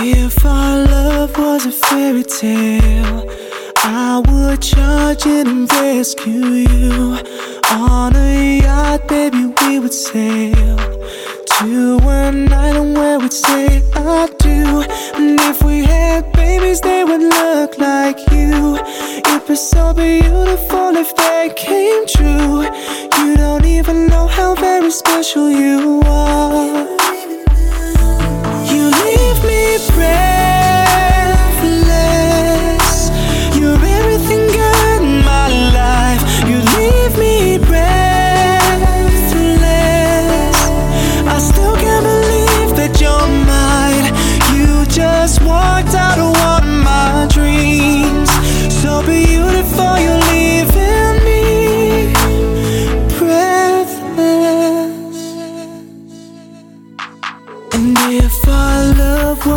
If our love was a fairy tale, I would charge in and rescue you. On a yacht, baby, we would sail to an island where we'd say I do. And if we had babies, they would look like you. It'd be so beautiful if they came true. You don't even know how very special you are.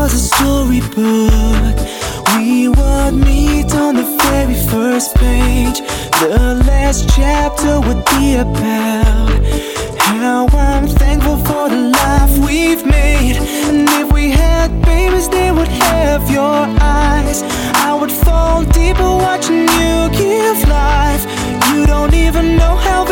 was a storybook. We would meet on the very first page. The last chapter would be about how I'm thankful for the life we've made. And if we had babies, they would have your eyes. I would fall deeper watching you give life. You don't even know how.